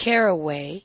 Caraway